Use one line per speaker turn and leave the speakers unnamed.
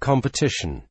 competition.